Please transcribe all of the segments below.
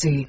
gì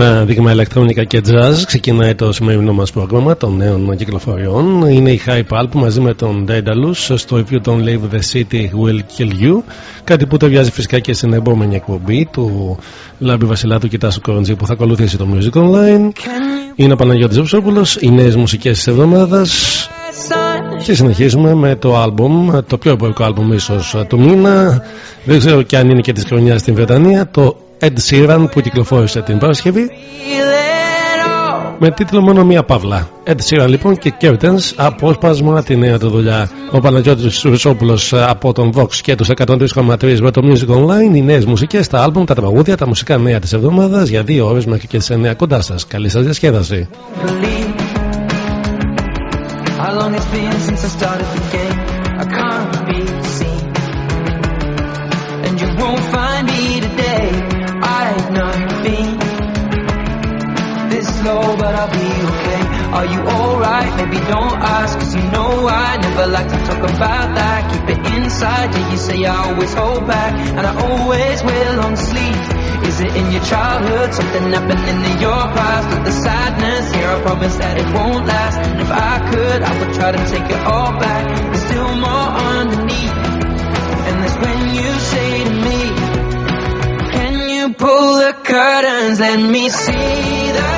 ένα δείγμα ηλεκτρονικά και jazz. Ξεκινάει το σημερινό μας πρόγραμμα των νέων κυκλοφοριών. Είναι η Hype Alp μαζί με τον Daedalus στο review των Leave the City Will Kill You. Κάτι που ταιριάζει φυσικά και στην επόμενη εκπομπή του Λάμπη Βασιλάτου και Τάσου Κοροντζή που θα ακολουθήσει το Music Online. Είναι ο Παναγιώτης Ζεψόπουλος οι νέες μουσικές της εβδομάδας. Και συνεχίζουμε με το άλμπουμ, το πιο εμπορικό άλμπουμ ίσως του μήνα. Δεν ξέρω και αν είναι και της χρονιάς στην Βρετανία το Ed Sheeran που κυκλοφόρησε την Παρασκευή με τίτλο μόνο μία παύλα. Ed Sheeran λοιπόν και Curtains απόσπασμα τη νέα του δουλειά. Ο Παναγιώτης Ρουσόπουλος από τον Vox και τους 103,3 με το Music Online. Οι νέες μουσικές, τα άλμπουμ, τα τραγούδια, τα μουσικά νέα της εβδομάδας για δύο ώρες μέχρι και τις 9 κοντά σας. Καλή σας διασκέδαση. slow, Are you alright? Maybe don't ask, cause you know I never like to talk about that. Keep it inside. Yeah, you say I always hold back, and I always will on sleep. Is it in your childhood? Something happening in your past? With the sadness here, I promise that it won't last. And if I could, I would try to take it all back. There's still more underneath. And that's when you say to me, Can you pull the curtains? Let me see the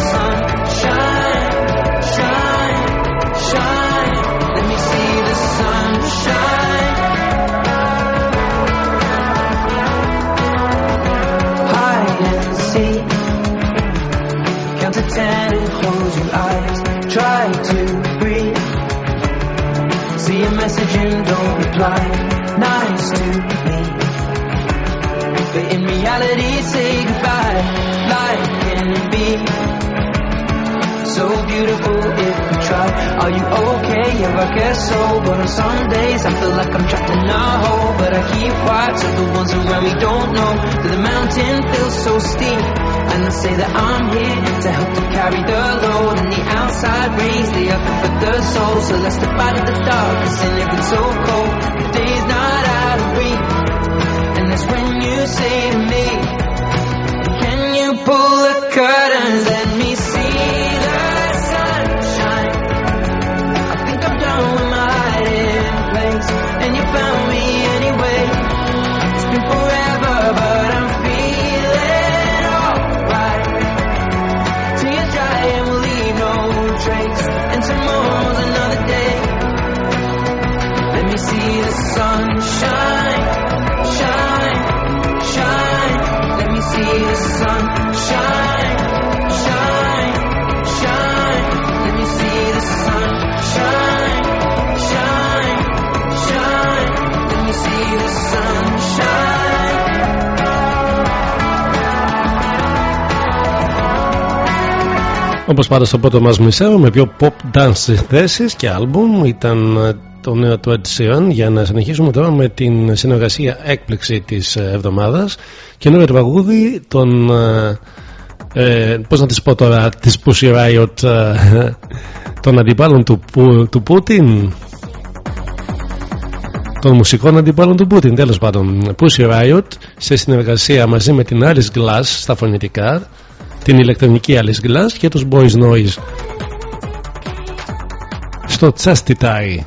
Count to ten and close your eyes. Try to breathe. See a message and don't reply. Nice to me. But in reality, say goodbye. Life can be so beautiful if we try. Are you okay? Yeah, I guess so. But on some days I feel like I'm trapped in a hole. But I keep quiet so the ones around me don't know that the mountain feels so steep. And I say that I'm here to help to carry the load. And the outside rays, they are for the soul. So let's step out of the darkness and if it's so cold, the day's not out of reach. And that's when you say to me, Can you pull the curtains? Let me see and you found Όπως πάντα στο πρώτο μας μισέρο με πιο pop dance θέσεις και άλμπουμ ήταν ε, το νέο του Ed Sheeran. Για να συνεχίσουμε τώρα με την συνεργασία έκπληξη της ε, εβδομάδας. Καινούριο τραγούδι των ε, ε, πώς να τις πω τώρα της Pussy Riot ε, των αντιπάλων του, Που- του Πούτιν. Των μουσικών αντιπάλων του Πούτιν. Τέλος πάντων Pussy Riot σε συνεργασία μαζί με την Alice Glass στα φωνητικά την ηλεκτρονική Alice Glass και τους Boys Noise στο Chastity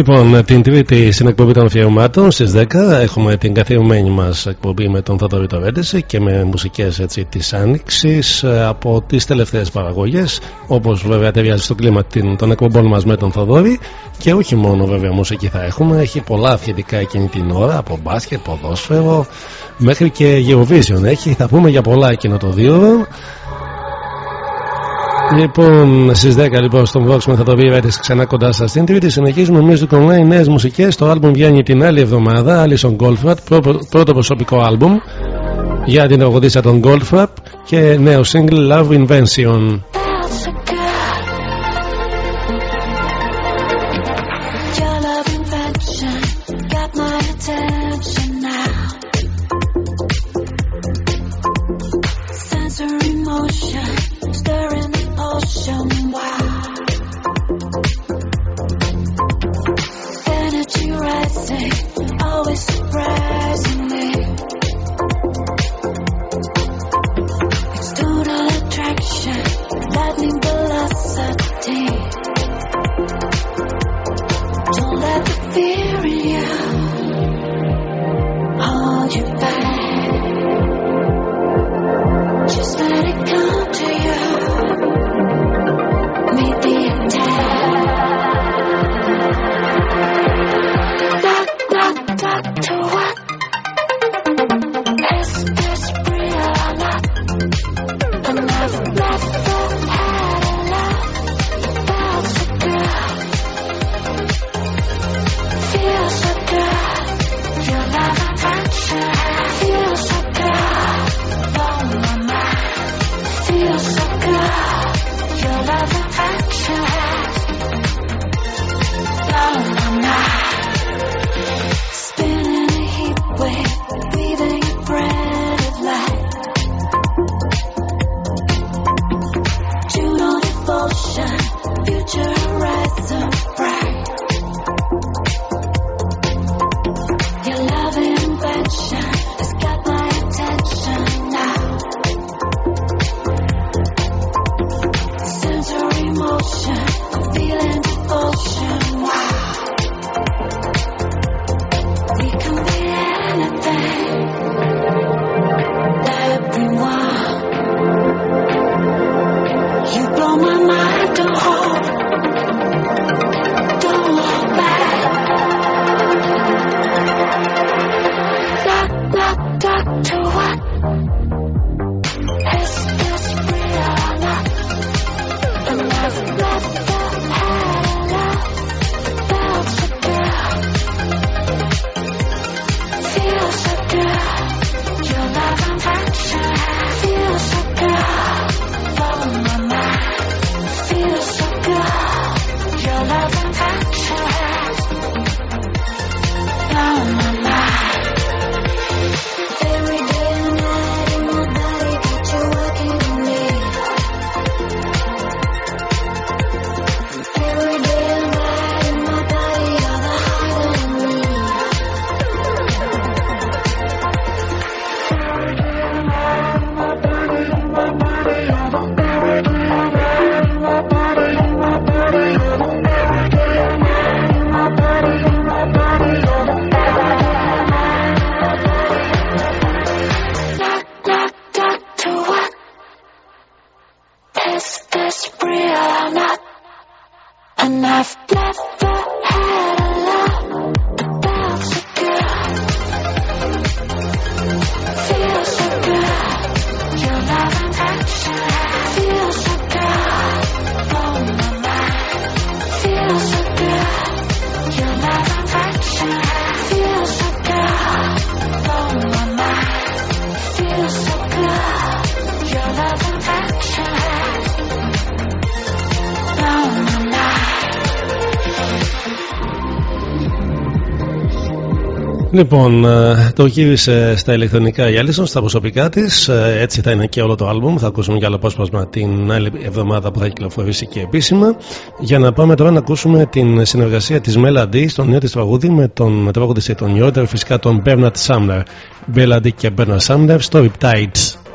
Λοιπόν, την Τρίτη στην εκπομπή των αφιερωμάτων στις 10 έχουμε την καθιερωμένη μας εκπομπή με τον Θοδωρή Τωρέντεση και με μουσικές της Άνοιξης ε, από τις τελευταίες παραγωγές. Όπως βέβαια ταιριάζει στο κλίμα των εκπομπών μας με τον Θοδωρή. Και όχι μόνο βέβαια μουσική θα έχουμε, έχει πολλά αθλητικά εκείνη την ώρα από μπάσκετ, ποδόσφαιρο μέχρι και Eurovision έχει. Θα πούμε για πολλά εκείνο το δύο Λοιπόν, στις 10 λοιπόν στον Vox με θα το πει ξανά κοντά σας. Στην Τρίτη συνεχίζουμε Music Online νέες μουσικές. Το album βγαίνει την άλλη εβδομάδα. Alison Goldfrapp, πρώτο προσωπικό album για την τραγουδίστρια των Goldfrapp και νέο single Love Invention. Λοιπόν, ε, το γύρισε στα ηλεκτρονικά η Allison, στα προσωπικά της. Ε, έτσι θα είναι και όλο το album. Θα ακούσουμε και άλλο απόσπασμα την άλλη εβδομάδα που θα κυκλοφορήσει και επίσημα. Για να πάμε τώρα να ακούσουμε την συνεργασία της Melody στο νέο της τραγούδι με τον τραγουδιστή των Yorter, φυσικά τον Bernard Sumner. Melody και Bernard Sumner στο Riptides.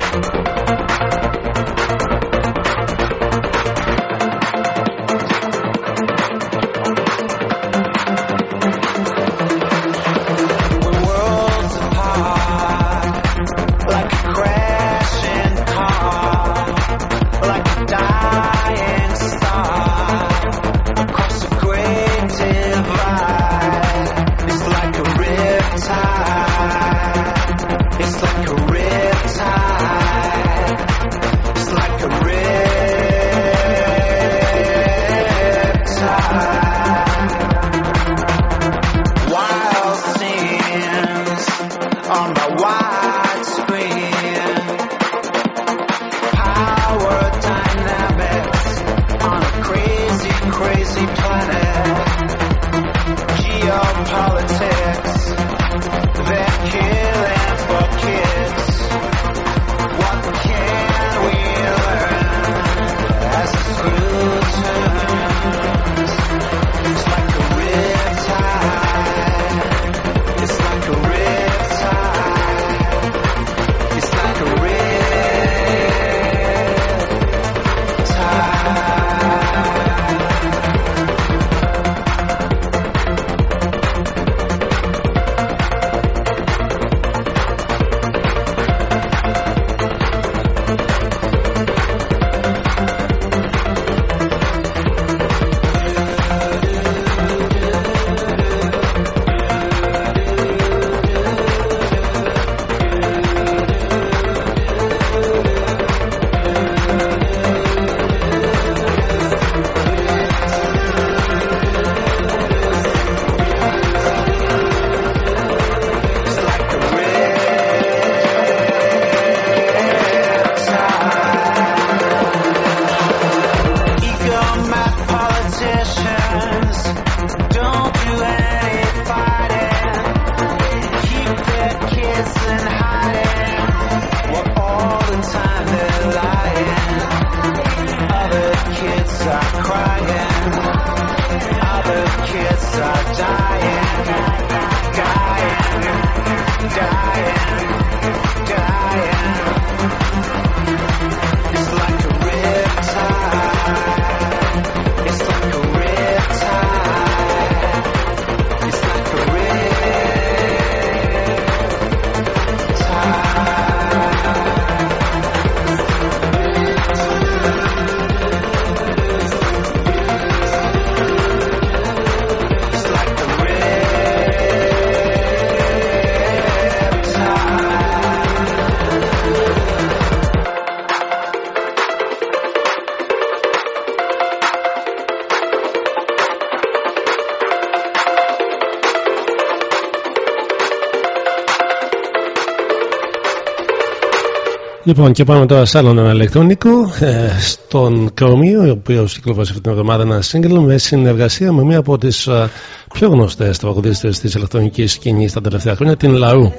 Λοιπόν, και πάμε τώρα σε άλλον αναλεκτρονικό, ε, στον Κρομίο, ο οποίος κυκλοφόρησε αυτή την εβδομάδα ένα σύγκριλο με συνεργασία με μία από τις ε, πιο γνωστές τραγουδίστρες της ηλεκτρονικής σκηνής τα τελευταία χρόνια, την Λαού.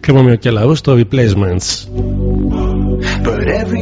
Κρομίο και Λαού στο Replacements. But every.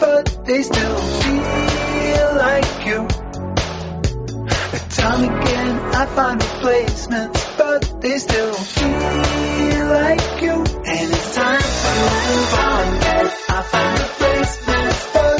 But they still feel like you. Time again, I find replacements, but they still feel like you. And it's time to move on. I find replacements, but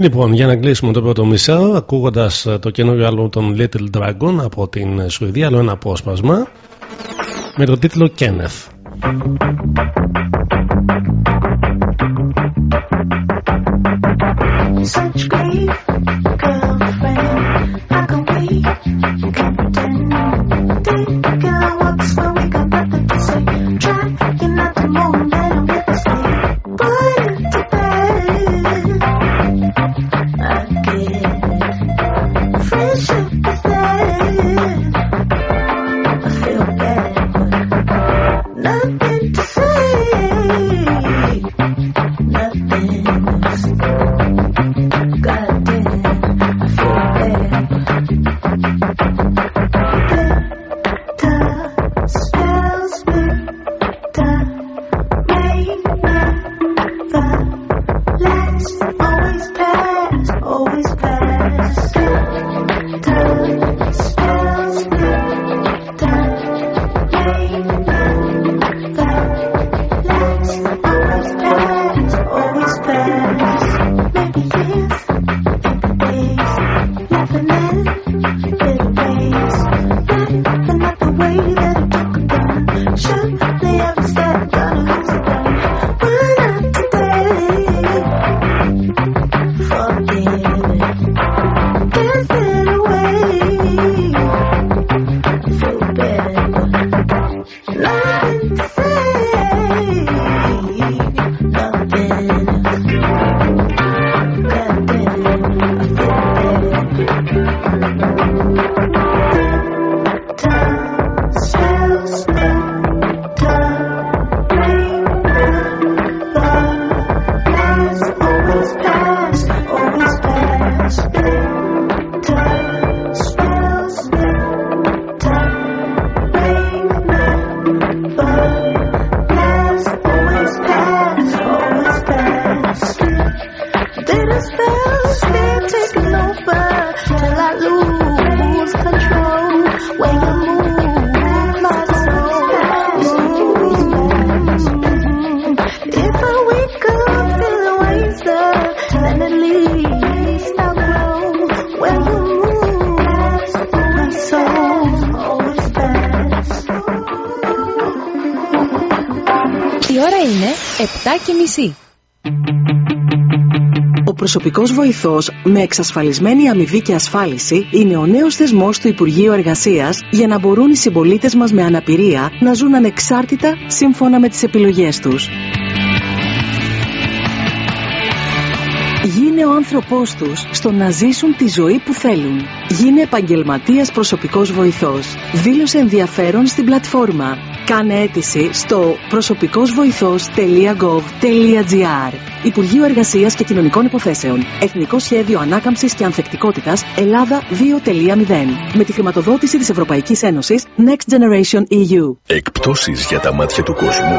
Λοιπόν, για να κλείσουμε το πρώτο μισάρο, ακούγοντας το καινούριο άλμπομ των Little Dragon από την Σουηδία, άλλο ένα απόσπασμα με το τίτλο Kenneth. Such grief, Η ώρα είναι 7 και μισή. Ο προσωπικός βοηθός με εξασφαλισμένη αμοιβή και ασφάλιση είναι ο νέος θεσμός του Υπουργείου Εργασίας για να μπορούν οι συμπολίτες μας με αναπηρία να ζουν ανεξάρτητα σύμφωνα με τις επιλογές τους. Γίνε ο άνθρωπός τους στο να ζήσουν τη ζωή που θέλουν. Γίνε επαγγελματίας προσωπικός βοηθός. Δήλωσε ενδιαφέρον στην πλατφόρμα. Κάνε αίτηση στο προσωπικόςβοηθός.gov.gr Υπουργείο Εργασίας και Κοινωνικών Υποθέσεων. Εθνικό Σχέδιο Ανάκαμψης και Ανθεκτικότητας Ελλάδα 2.0. Με τη χρηματοδότηση της Ευρωπαϊκής Ένωσης Next Generation E EU. Εκπτώσεις για τα μάτια του κόσμου.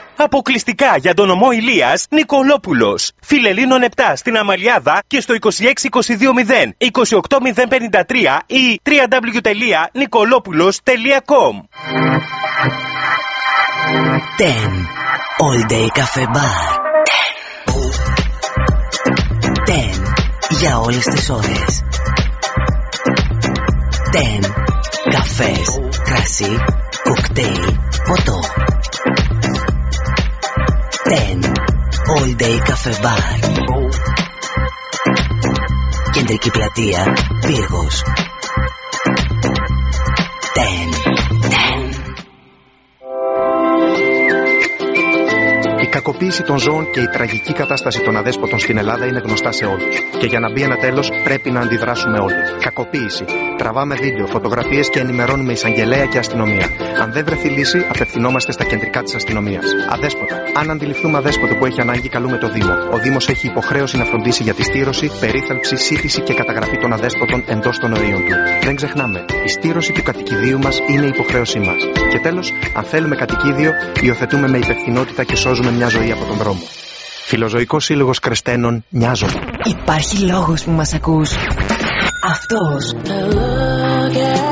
Αποκλειστικά για τον ομό Ηλίας Νικολόπουλος. Φιλελίνων 7 στην Αμαλιάδα και στο 26220 28053 ή www.nicolopoulos.com 10. All Day Cafe Bar. 10. 10. Για όλες τις ώρες. 10. Καφές, κρασί, κοκτέιλ, ποτό. 10. All Day Cafe Bar. Κεντρική πλατεία, Πύργος. 10. 10. Κακοποίηση των ζώων και η τραγική κατάσταση των αδέσποτων στην Ελλάδα είναι γνωστά σε όλους. Και για να μπει ένα τέλος, πρέπει να αντιδράσουμε όλοι. Κακοποίηση. Τραβάμε βίντεο, φωτογραφίες και ενημερώνουμε εισαγγελέα και αστυνομία. Αν δεν βρεθεί λύση, απευθυνόμαστε στα κεντρικά της αστυνομίας. Αδέσποτα. Αν αντιληφθούμε αδέσποτο που έχει ανάγκη, καλούμε το Δήμο. Ο Δήμος έχει υποχρέωση να φροντίσει για τη στήρωση, περίθαλψη, σύντηση και καταγραφή των αδέσποτων εντός των ορίων του. Δεν ξεχνάμε, η στήρωση του κατοικιδίου μας είναι υποχρέωσή μας. Και τέλος, αν θέλουμε κατοικίδιο, υιοθετούμε με υπευθυνότητα και σώζουμε μια ζωή από τον δρόμο. Φιλοζωικός Σύλλογος Κρεστένων, νοιάζω. Υπάρχει λόγος που μας ακούς. Αυτός. Look at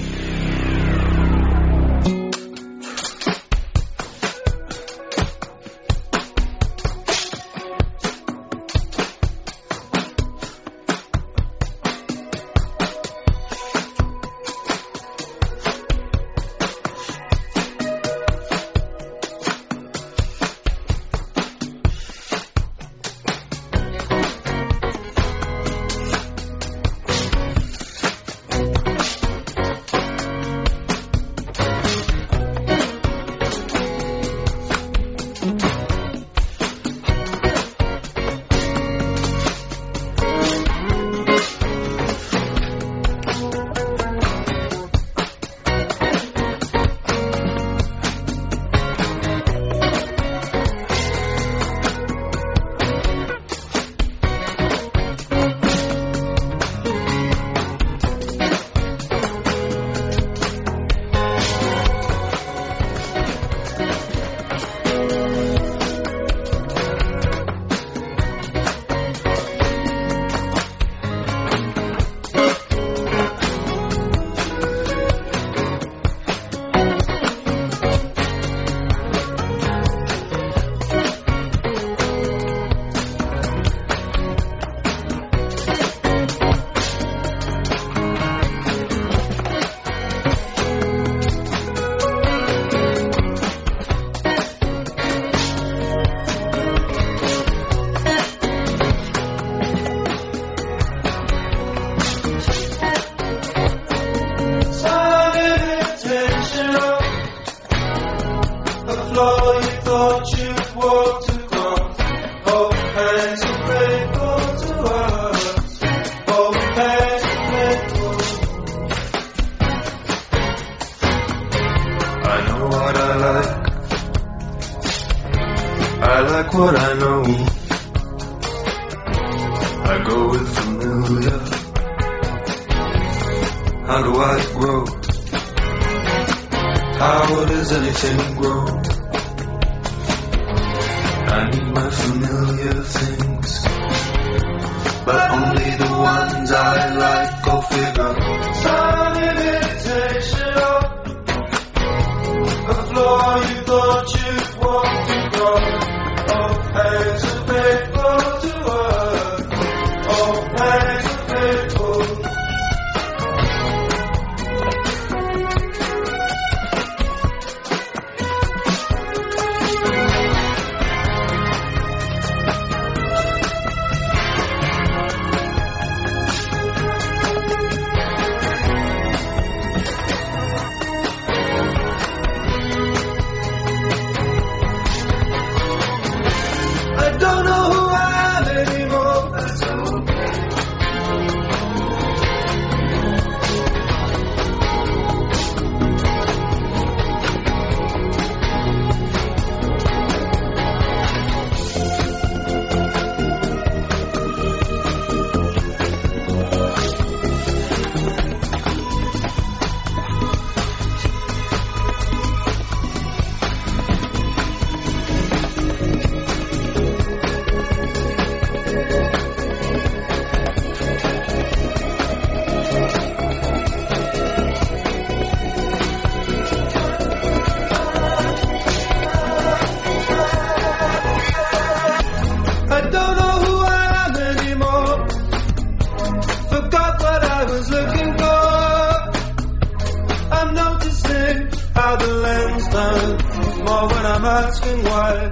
Asking why.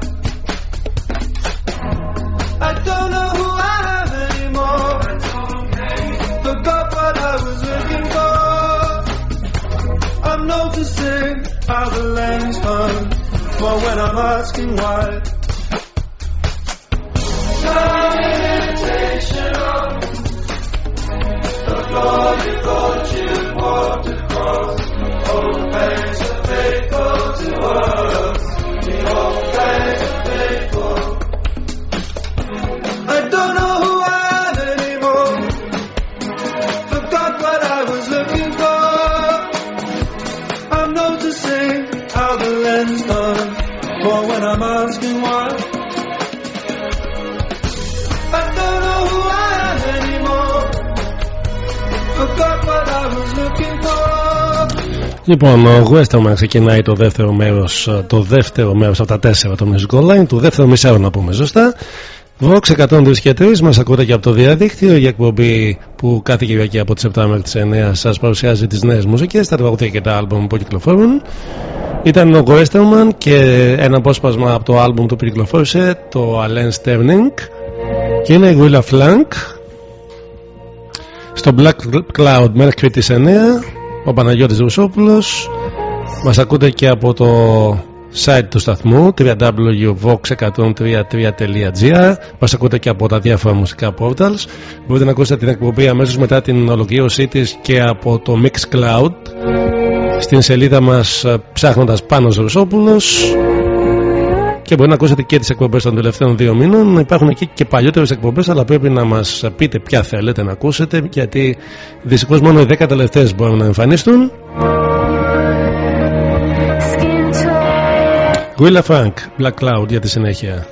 I don't know who I am anymore. Forgot what I was looking for. I'm noticing how the lane's fun. But when I'm asking why. Λοιπόν, ο Westerman ξεκινάει το δεύτερο μέρος, το δεύτερο μέρος από τα τέσσερα το Music Online, του δεύτερου μισάου να πούμε σωστά. Vox 103 και 3 μας ακούτε και από το διαδίκτυο για εκπομπή που κάθε Κυριακή από τις 7 μέχρι τις 9 σας παρουσιάζει τις νέες μουσικές, τα τραγούδια και τα άλμπουμ που κυκλοφορούν. Ήταν ο Westerman και ένα απόσπασμα από το άλμπουμ του που κυκλοφόρησε, το Alain Sterling. Και είναι η Willa Flank στο Black Cloud μέχρι τις 9 ο Παναγιώτης Ρουσόπουλος μας ακούτε και από το site του σταθμού www.vox133.gr μας ακούτε και από τα διάφορα μουσικά portals. Μπορείτε να ακούσετε την εκπομπή αμέσως μετά την ολοκλήρωσή της και από το Mixcloud. Στην σελίδα μας ψάχνοντας Πάνος Ρουσόπουλος και μπορεί να ακούσετε και τις εκπομπές των τελευταίων δύο μήνων. Υπάρχουν εκεί και παλιότερες εκπομπές, αλλά πρέπει να μας πείτε ποια θέλετε να ακούσετε, γιατί δυστυχώς μόνο οι 10 τελευταίες μπορούν να εμφανιστούν. Willa Frank, Black Cloud για τη συνέχεια.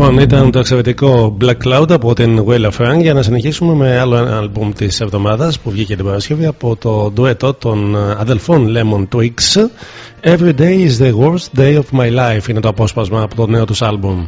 Λοιπόν, ήταν το εξαιρετικό Black Cloud από την Wella Frank για να συνεχίσουμε με άλλο ένα άλμπουμ της εβδομάδας που βγήκε την Παρασκευή από το ντουέτο των αδελφών Lemon Twigs Every day is the worst day of my life είναι το απόσπασμα από το νέο τους άλμπουμ.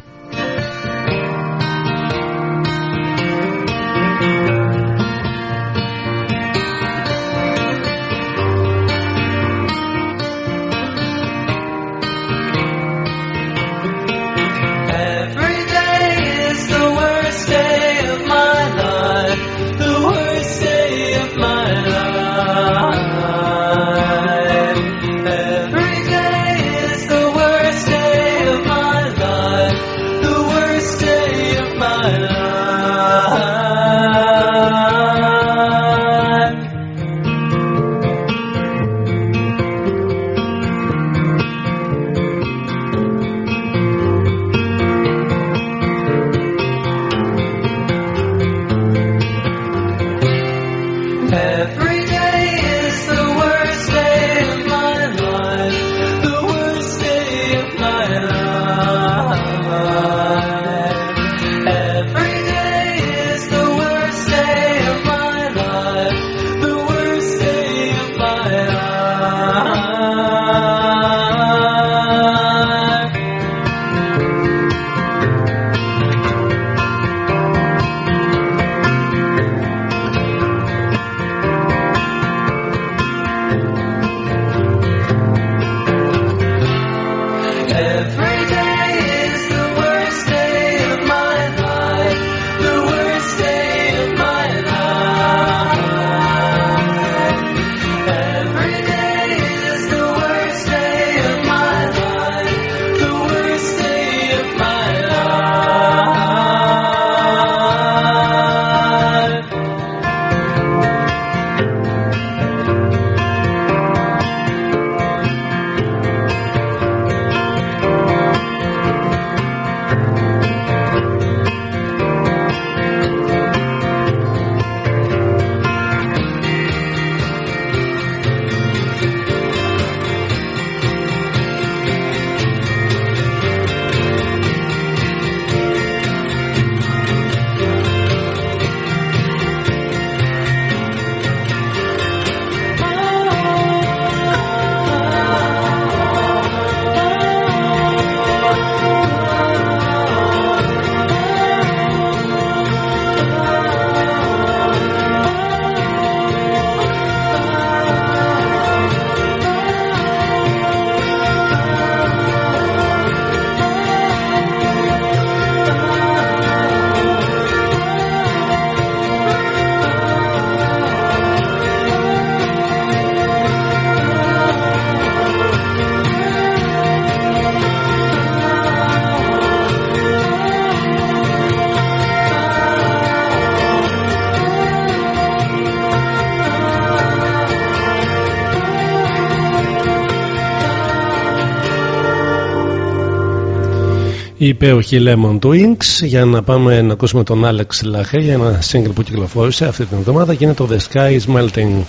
Η υπέροχη Lemon Twinks για να πάμε να ακούσουμε τον Alex Lache για ένα single που κυκλοφόρησε αυτή την εβδομάδα και είναι το The Sky is Melting.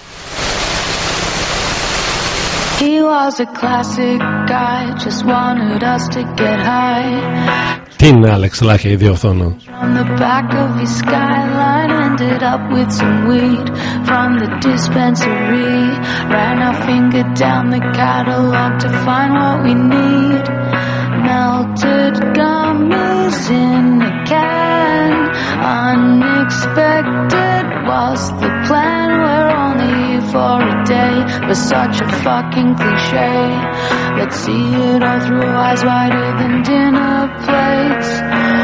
He was a classic guy, just wanted us to get high. Τι είναι Alex Lache η διορθώνω. From the back of his skyline, ended up with some weed from the dispensary. Ran our finger down the catalog to find what we need. Melted gummies in a can. Unexpected was the plan. We're only for a day, but such a fucking cliche. Let's see it all through eyes wider than dinner plates.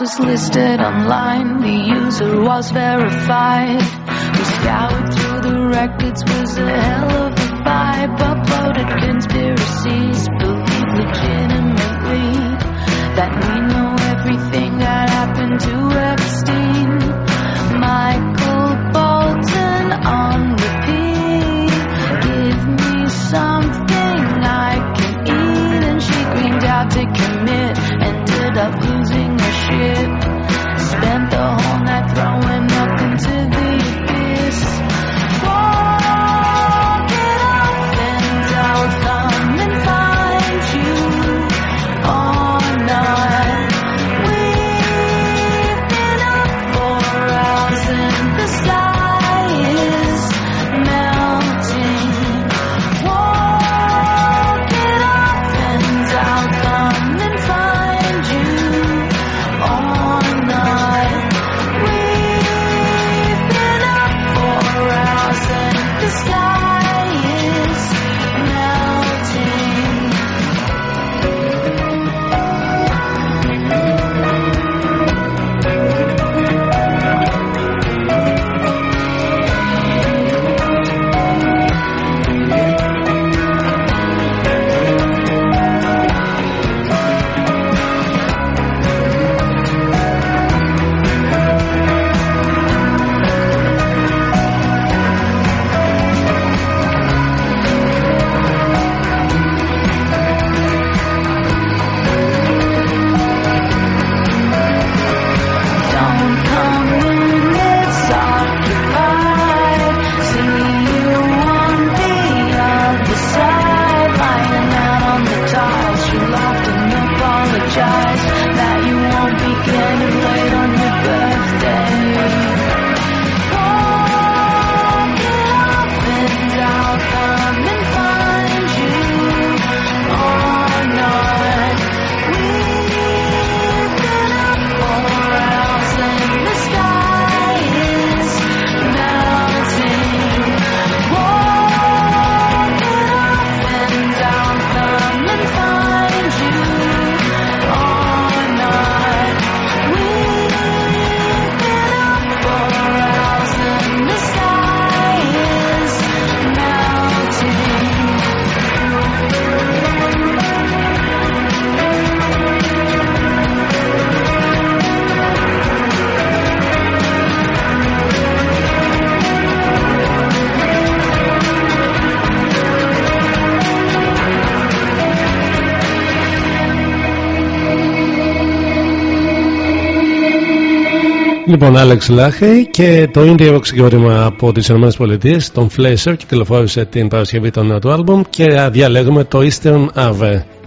Was listed online, the user was verified. We scoured through the records, was a hell of a vibe. Uploaded conspiracies, believe legitimately that we know everything that happened to Epstein. Λοιπόν, Alex Lache και το indie rock συγκρότημα από τις ΗΠΑ, τον Flasher, κυκλοφόρησε την Παρασκευή των νέου του άλμπουμ και διαλέγουμε το Eastern Ave.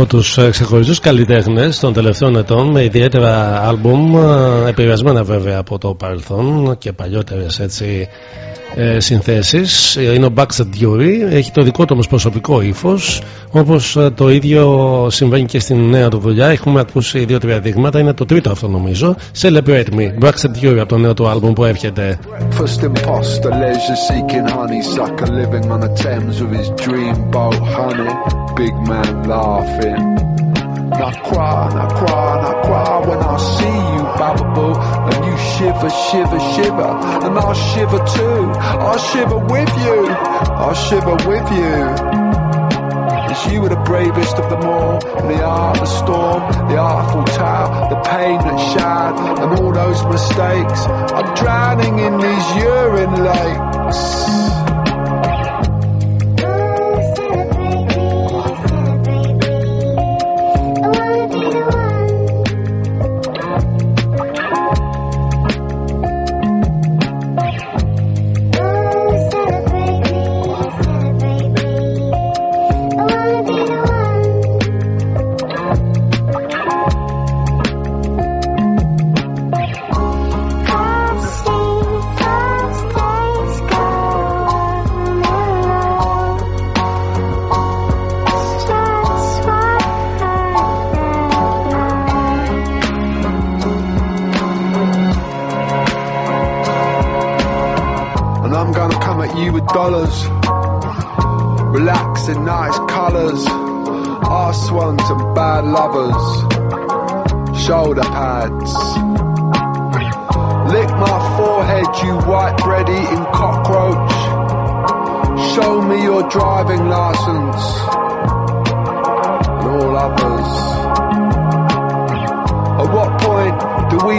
από τους ε, ξεχωριστούς καλλιτέχνες των τελευταίων ετών με ιδιαίτερα άλμπουμ ε, επηρεασμένα βέβαια από το παρελθόν και παλιότερες έτσι ε, συνθέσεις. Είναι ο Backstreet Dury έχει το δικό του όμως προσωπικό ύφος. Όπως ε, το ίδιο συμβαίνει και στην νέα του δουλειά. Έχουμε ακούσει δύο-τρία δείγματα. Είναι το τρίτο αυτό νομίζω. Celebrate Me Backstreet Dury από το νέο του άλμπουμ που έρχεται Big man laughing. And I cry, and I cry, and I cry when I see you, Bababoo. And you shiver, shiver, shiver. And I'll shiver too. I'll shiver with you. I'll shiver with you. Cause you were the bravest of them all. And the art, the storm, the artful tale, the pain that showered, and all those mistakes. I'm drowning in these urine lakes.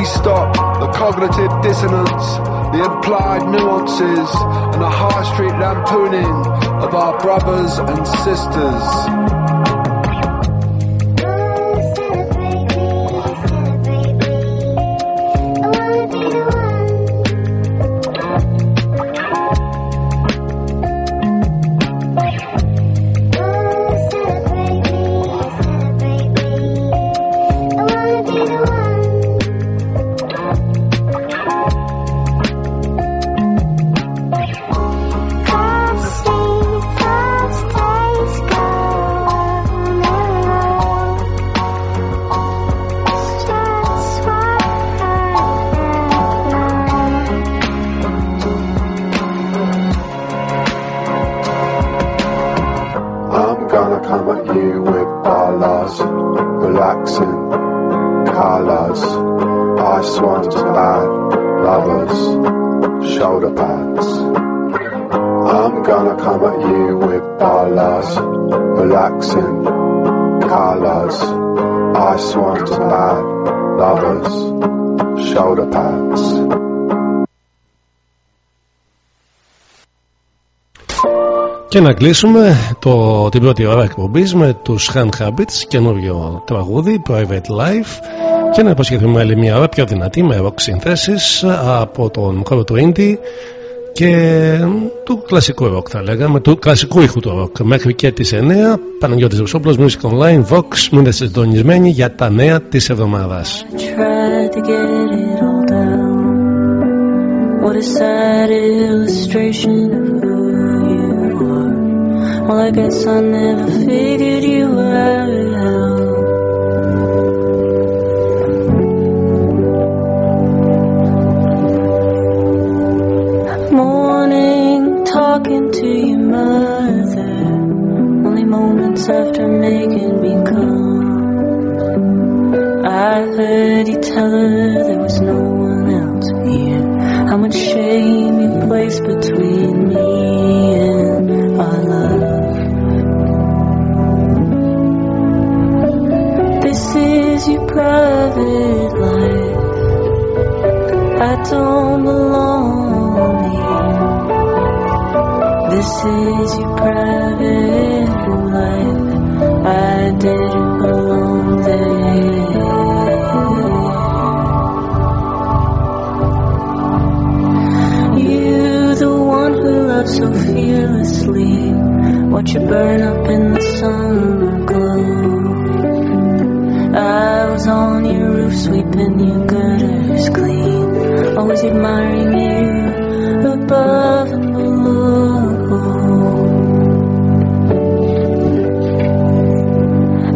Stop the cognitive dissonance, the implied nuances, and the high street lampooning of our brothers and sisters? Και να κλείσουμε το, την πρώτη ώρα εκπομπής με τους Hand Habits, καινούριο τραγούδι, Private Life. Και να υποσχεθούμε άλλη μια ώρα πιο δυνατή με rock συνθέσεις από τον χώρο του Indie και του κλασικού rock θα λέγαμε, του κλασικού ήχου του rock. Μέχρι και τις 9 Παναγιώτης Ρουσόπουλος, Music Online, Vox μείνετε συντονισμένοι για τα νέα της εβδομάδας. What a sad illustration Well, I guess I never figured you out. Morning, talking to your mother. Only moments after making me come. I heard you tell her there was no one else here. How much shame you placed between me and private life. I don't belong here. This is your private life. I didn't belong there. You, the one who loves so fearlessly, watch you burn up in the summer On your roof sweeping your gutters clean, always admiring you above and below.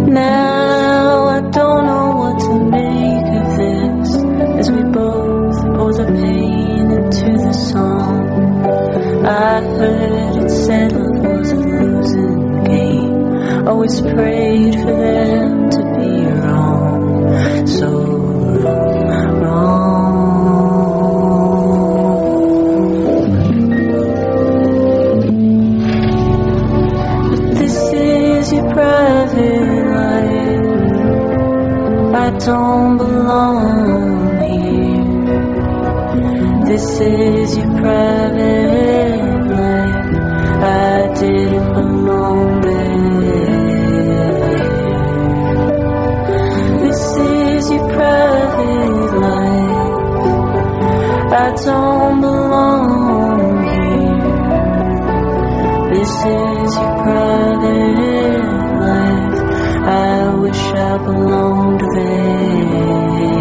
Now I don't know what to make of this, as we both pour the pain into the song. I heard it said love was a losing game, always prayed for don't belong here. This is your private life. I didn't belong there. This is your private life. I don't belong here. This is your private life. I wish I belonged there.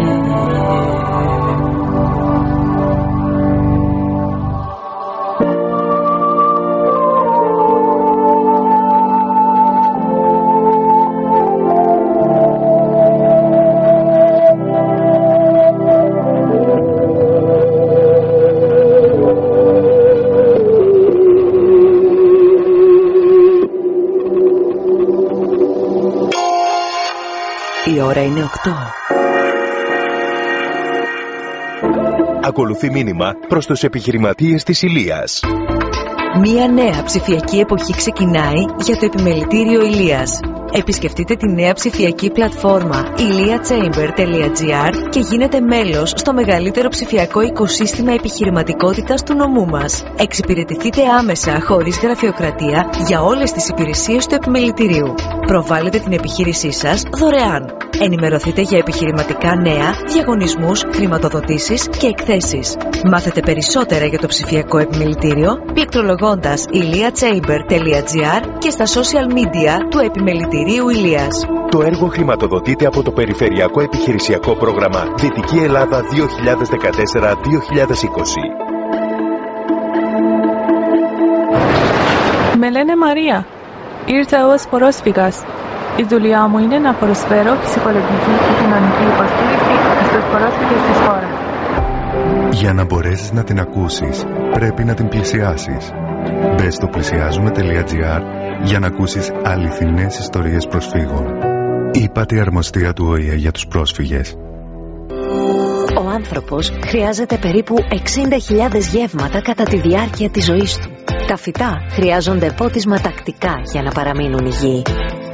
Ώρα είναι 8. Ακολουθεί μήνυμα προς τους επιχειρηματίες της Ηλίας. Μία νέα ψηφιακή εποχή ξεκινάει για το επιμελητήριο Ηλίας. Επισκεφτείτε τη νέα ψηφιακή πλατφόρμα iliachamber.gr και γίνετε μέλος στο μεγαλύτερο ψηφιακό οικοσύστημα επιχειρηματικότητας του νομού μας. Εξυπηρετηθείτε άμεσα χωρίς γραφειοκρατία για όλες τις υπηρεσίες του επιμελητηρίου. Προβάλλετε την επιχείρησή σας δωρεάν. Ενημερωθείτε για επιχειρηματικά νέα, διαγωνισμούς, χρηματοδοτήσεις και εκθέσεις. Μάθετε περισσότερα για το ψηφιακό επιμελητήριο πληκτρολογώντας iliachamber.gr και στα social media του Επιμελητηρίου Ηλίας. Το έργο χρηματοδοτείται από το Περιφερειακό Επιχειρησιακό Πρόγραμμα Δυτική Ελλάδα 2014-2020. Με λένε Μαρία. Ήρθα ως πρόσφυγας. Η δουλειά μου είναι να προσφέρω ψυχολογική και κοινωνική υποστήριξη στους πρόσφυγες της χώρας. Για να μπορέσεις να την ακούσεις, πρέπει να την πλησιάσεις. Μπες στο πλησιάζουμε.gr για να ακούσεις αληθινές ιστορίες προσφύγων. Είπατε η αρμοστία του ΟΗΕ για τους πρόσφυγες. Ο άνθρωπος χρειάζεται περίπου 60.000 γεύματα κατά τη διάρκεια της ζωής του. Τα φυτά χρειάζονται πότισμα τακτικά για να παραμείνουν υγιεί.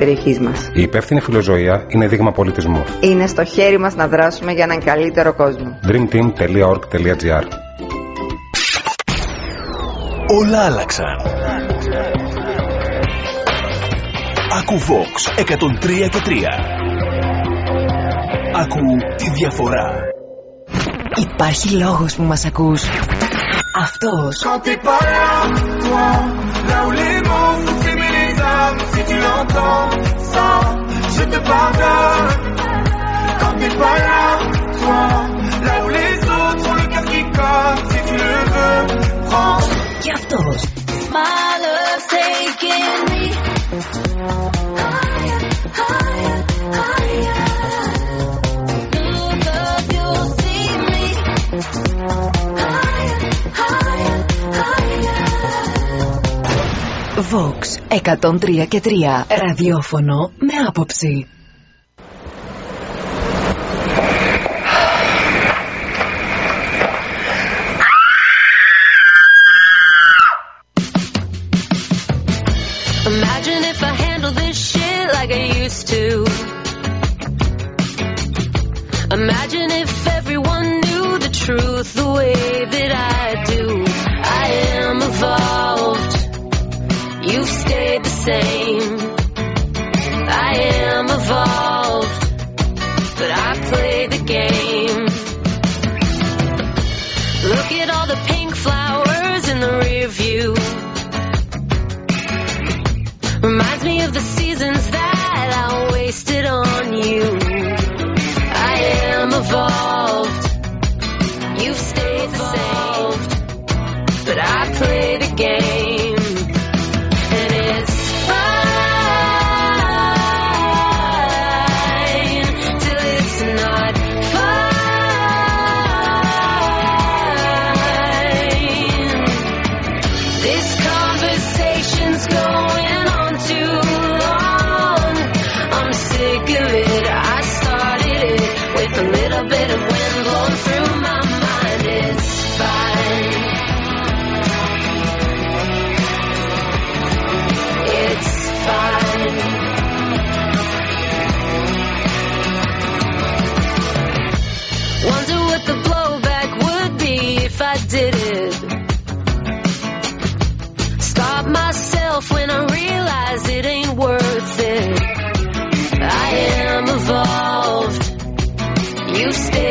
περιοχής μας. Η υπεύθυνη φιλοζωία είναι δείγμα πολιτισμού. Είναι στο χέρι μας να δράσουμε για έναν καλύτερο κόσμο. dreamteam.org.gr Όλα άλλαξαν. Ακού Vox 103 και 3. Ακού τη διαφορά. Υπάρχει λόγος που μας ακούς. Αυτός. Quand t'es pas là, toi, là où les mots si tu entends ça. Je te pardonne quand t'es pas là, toi. Là où les autres ont le cœur qui comme si tu le veux, prends. Vox 103 και 3. Ραδιόφωνο με άποψη. Imagine if I handle this shit like I used to. Imagine if everyone knew the truth the way that I do. I am evolved. You've stayed the same. I am evolved. But I play the game. Look at all the pink flowers in the rear view. Reminds me of the seasons that I wasted on you. I am evolved. You've stayed the same. But I play the game.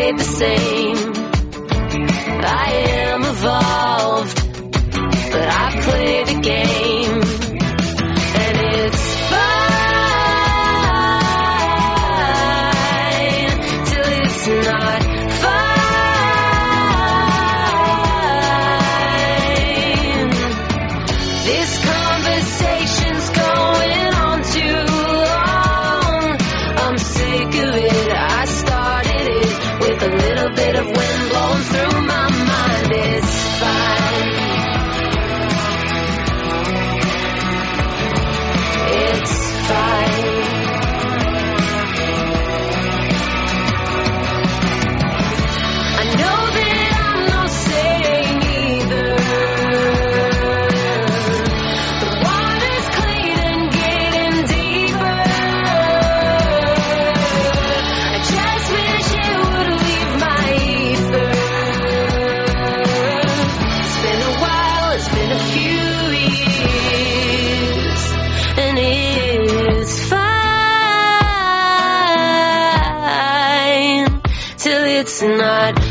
Stayed the same. I am evolved. But I play the game. It's not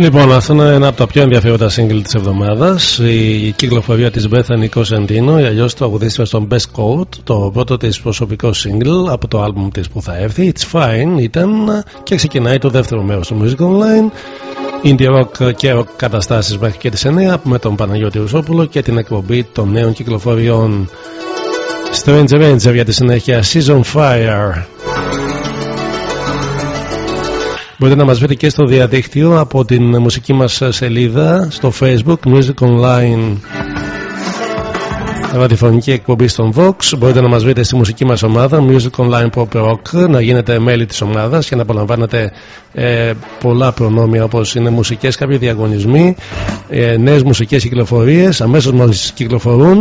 Λοιπόν, αυτό είναι ένα από τα πιο ενδιαφέροντα single της εβδομάδας. Η κυκλοφορία της Bethany Cosentino, ή αλλιώς το αγουδίστρια στον Best Code, το πρώτο της προσωπικό single από το album της που θα έρθει. It's Fine ήταν και ξεκινάει το δεύτερο μέρος του Music Online. Indie rock και rock καταστάσεις μέχρι και τις 9 με τον Παναγιώτη Ρουσόπουλο και την εκπομπή των νέων κυκλοφοριών. Strange Ranger για τη συνέχεια Season Fire. Μπορείτε να μας βρείτε και στο διαδίκτυο από την μουσική μας σελίδα στο facebook Music Online. Ραδιοφωνική εκπομπή στον Vox. Μπορείτε να μας βρείτε στη μουσική μας ομάδα Music Online Pop Rock να γίνετε μέλη της ομάδας και να απολαμβάνετε ε, πολλά προνόμια όπως είναι μουσικές κάποιοι διαγωνισμοί ε, νέες μουσικές κυκλοφορίες. Αμέσως μας κυκλοφορούν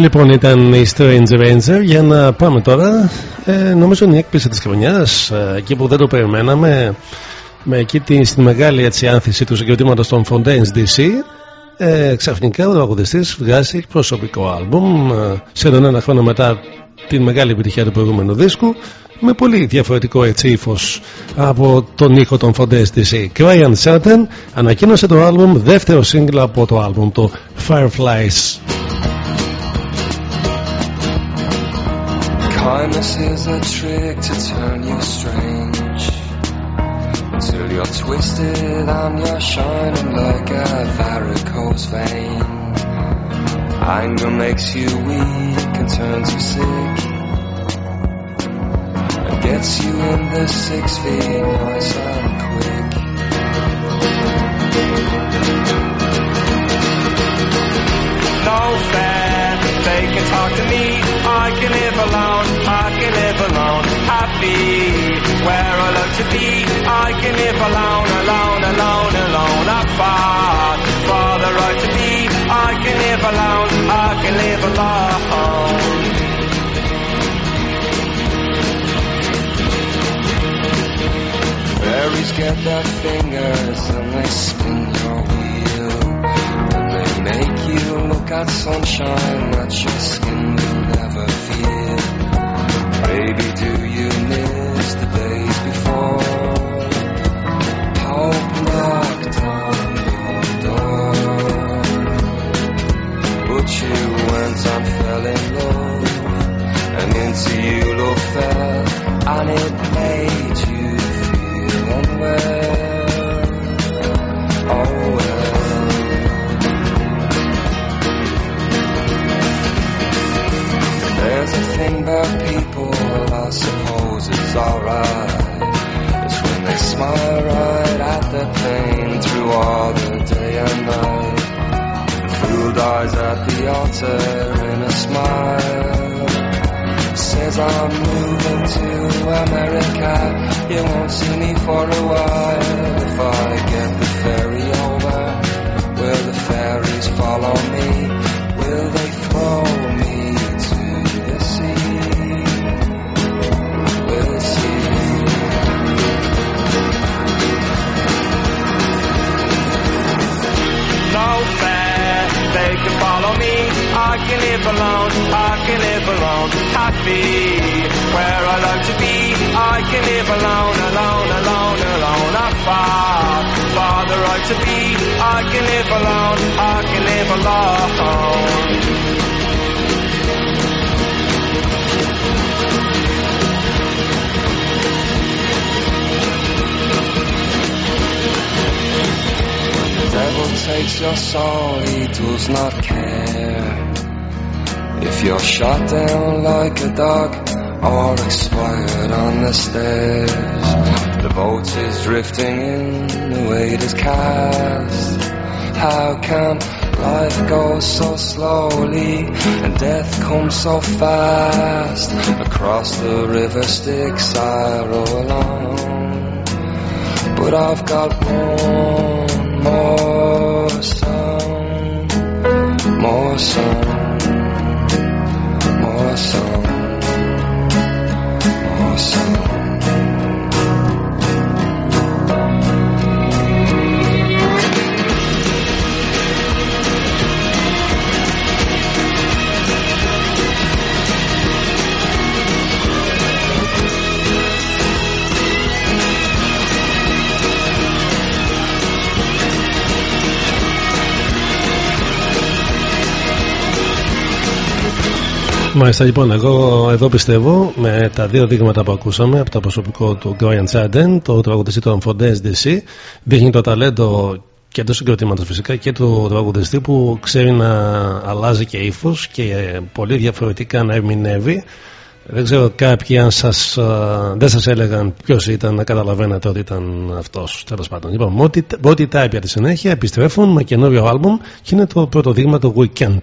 Λοιπόν, ήταν η Strange Ranger για να πάμε τώρα. Ε, νομίζω είναι η έκπληξη της χρονιάς, ε, εκεί που δεν το περιμέναμε, με εκεί τη, στη μεγάλη έτσι, άνθηση του συγκροτήματος των Fontaines DC. Ε, ξαφνικά ο τραγουδιστής βγάζει προσωπικό άλμπουμ ε, σχεδόν ένα χρόνο μετά την μεγάλη επιτυχία του προηγούμενου δίσκου με πολύ διαφορετικό έτσι ύφος από τον ήχο των Fontaines DC. Ryan Sutton ανακοίνωσε το άλμπουμ δεύτερο σύγκλ από το άλμπουμ το Fireflies. Kindness is a trick to turn you strange. Till you're twisted and you're shining like a varicose vein. Anger makes you weak and turns you sick. And gets you in the six feet nice and quick. No fair, they can talk to me. I can live alone, I can live alone. Happy, where I love to be. I can live alone, alone, alone, alone. I for the right to be. I can live alone, I can live alone. Fairies get their fingers and they spin make you look at sunshine that your skin will never feel Baby, do you miss the days before? Hope knocked on your door. But you went and fell in love And into you love fell And it made you feel unwell live alone. The devil takes your soul, he does not care. If you're shot down like a dog or expired on the stairs, the boat is drifting in, the weight is cast. How can life goes so slowly and death comes so fast? Across the river Styx I row along, but I've got one more song, more song, Μάλιστα λοιπόν, εγώ εδώ πιστεύω με τα δύο δείγματα που ακούσαμε από το προσωπικό του Γκόιαν Τσάντεν, το τραγουδιστή των Fontaines DC, δείχνει το ταλέντο και του συγκροτήματος φυσικά και του τραγουδιστή που ξέρει να αλλάζει και ύφος και πολύ διαφορετικά να ερμηνεύει. Δεν ξέρω κάποιοι αν σας, α, δεν σας έλεγαν ποιος ήταν να καταλαβαίνετε ότι ήταν αυτός τέλος πάντων. Λοιπόν, Body Type για τη συνέχεια επιστρέφουν με καινούριο άλμπουμ και είναι το πρώτο δείγμα το Weekend.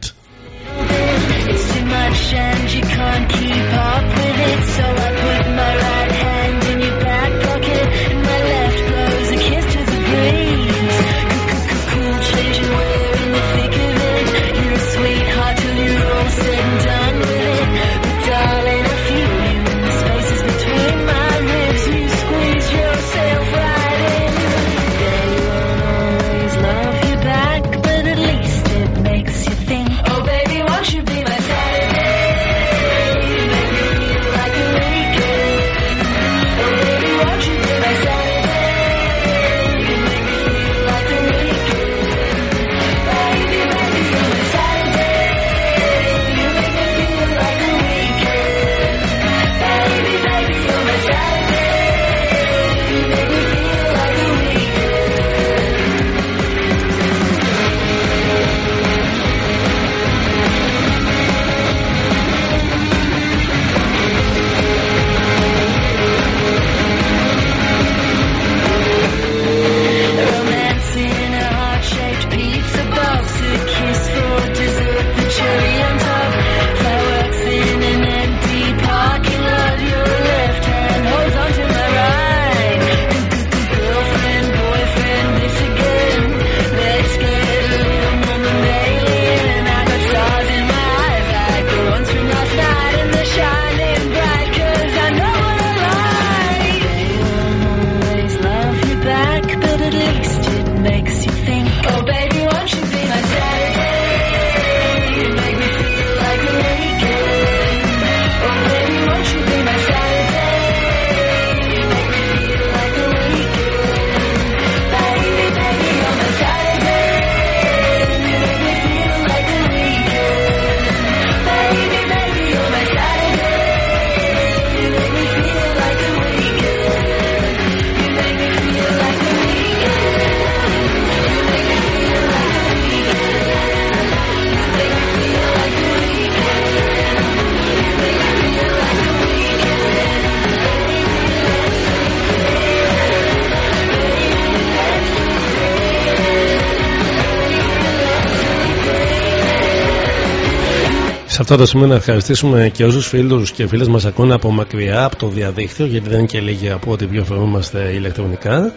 Αυτό το σημείο να ευχαριστήσουμε και όσους φίλους και φίλες μας ακούνε από μακριά από το διαδίκτυο, γιατί δεν είναι και λίγοι από ό,τι βιοφερόμαστε ηλεκτρονικά.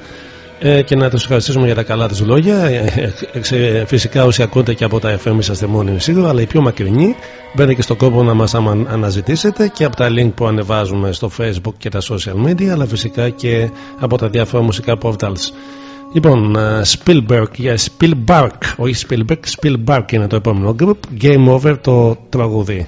Ε, και να τους ευχαριστήσουμε για τα καλά τους λόγια. Ε, ε, φυσικά όσοι ακούτε και από τα FM είσαστε μόνοι σίγουρα, αλλά οι πιο μακρινοί μπαίνετε και στο κόπο να μας αναζητήσετε και από τα link που ανεβάζουμε στο facebook και τα social media, αλλά φυσικά και από τα διάφορα μουσικά portals. Λοιπόν, Spielberg, yeah, Spielberg, όχι Spielberg, Spielberg είναι το επόμενο group, Game Over το τραγούδι.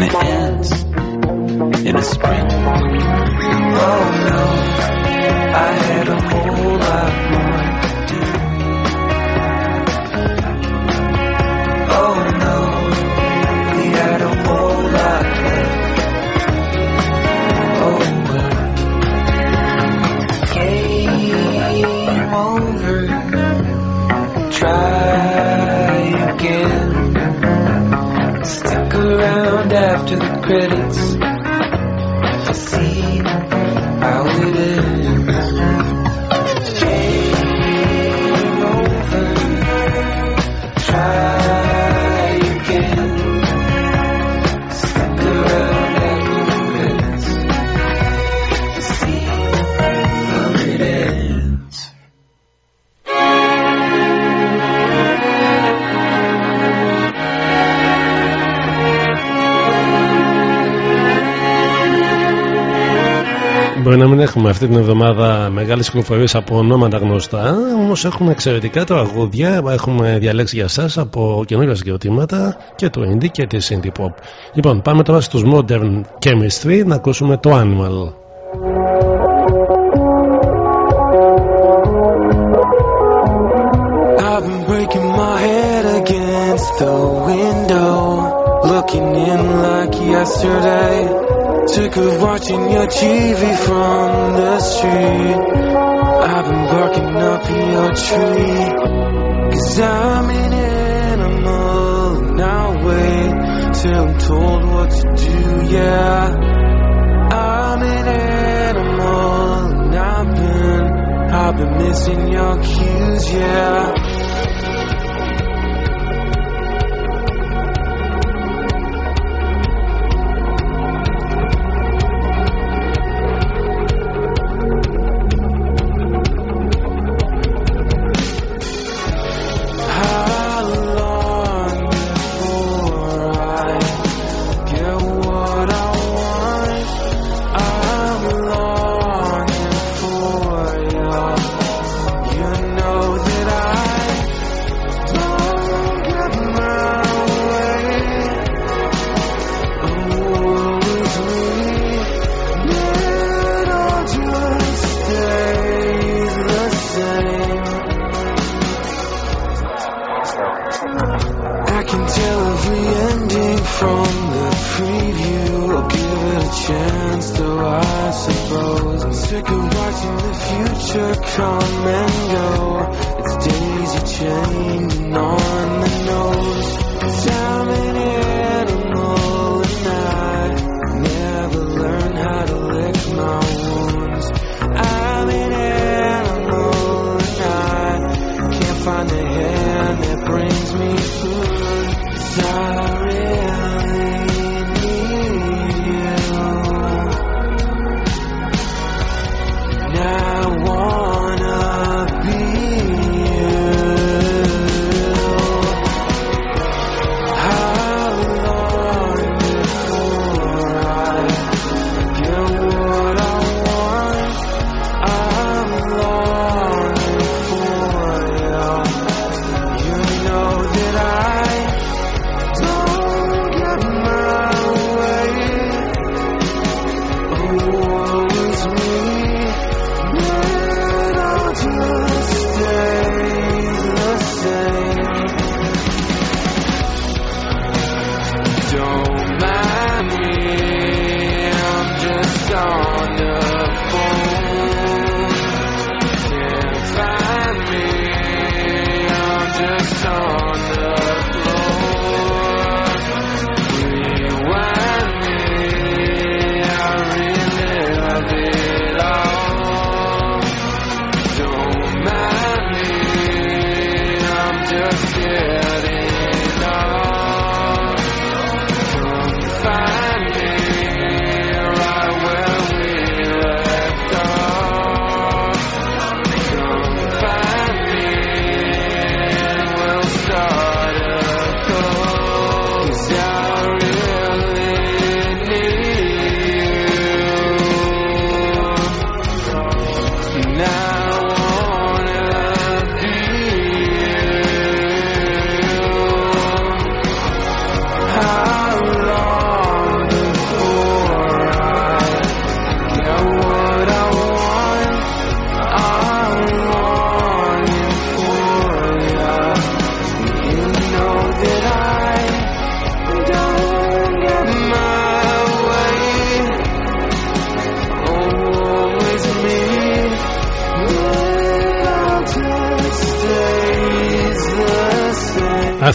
and it ends in a sprint. Oh no, I had a whole lot more. credits. Έχουμε αυτή την εβδομάδα μεγάλες κυκλοφορίε από ονόματα γνωστά, όμως έχουμε εξαιρετικά τραγούδια. Έχουμε διαλέξει για εσά από καινούργια συγκροτήματα και το indie και τη indie pop. Λοιπόν, πάμε τώρα στους Modern Chemistry να ακούσουμε το Animal. looking in like yesterday. Sick of watching your TV from the street. I've been barking up your tree. Cause I'm an animal and I'll wait till I'm told what to do, yeah. I'm an animal and I've been, I've been missing your cues, yeah.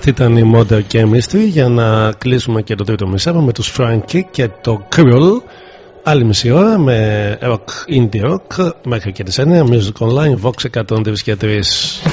Αυτή ήταν η Modern Chemistry για να κλείσουμε και το τρίτο μισάρο με τους Frankie και το Cruel Άλλη μισή ώρα με rock, indie rock μέχρι και τις 9 Music Online, Vox 103 και 3.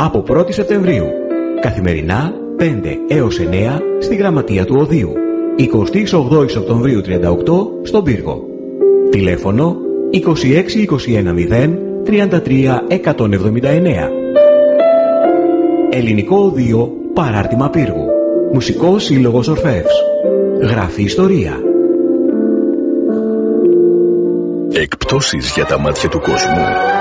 από 1η Σεπτεμβρίου. Καθημερινά 5 έως 9 στη Γραμματεία του Οδείου. 28 Οκτωβρίου 38 στον Πύργο. Τηλέφωνο 26 21 0 33 179. Ελληνικό Οδείο Παράρτημα Πύργου. Μουσικό Σύλλογος Ορφεύς. Γραφή Ιστορία. Εκπτώσεις για τα μάτια του κόσμου.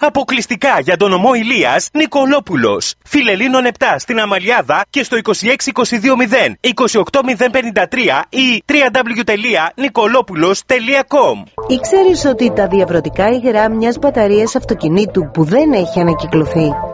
Αποκλειστικά για τον ομό Ηλίας Νικολόπουλος. Φιλελίνων 7 στην Αμαλιάδα και στο 26220 28053 ή www.nicolopoulos.com Ήξερες ότι τα διαβρωτικά υγρά μιας μπαταρίας αυτοκινήτου που δεν έχει ανακυκλωθεί;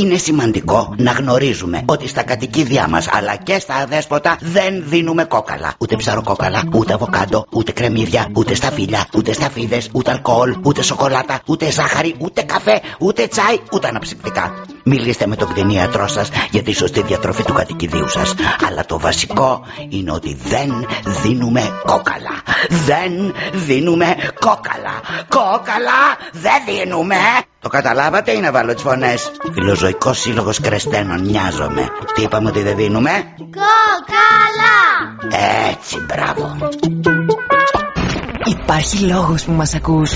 Είναι σημαντικό να γνωρίζουμε ότι στα κατοικίδια μας αλλά και στα αδέσποτα δεν δίνουμε κόκαλα. Ούτε ψαροκόκαλα, ούτε αβοκάντο, ούτε κρεμμύδια, ούτε σταφύλια, ούτε σταφίδες, ούτε αλκοόλ, ούτε σοκολάτα, ούτε ζάχαρη, ούτε καφέ, ούτε τσάι, ούτε αναψυκτικά. Μιλήστε με τον κτηνίατρό σας για τη σωστή διατροφή του κατοικιδίου σας. Αλλά το βασικό είναι ότι δεν δίνουμε κόκαλα. Δεν δίνουμε κόκαλα. Κόκαλα δεν δίνουμε. Το καταλάβατε ή να βάλω τις φωνές; Φιλοζωικός σύλλογος κρεστένων νοιάζομαι. Τι είπαμε ότι δεν δίνουμε; Κόκαλα! Έτσι μπράβο. Υπάρχει λόγος που μας ακούς.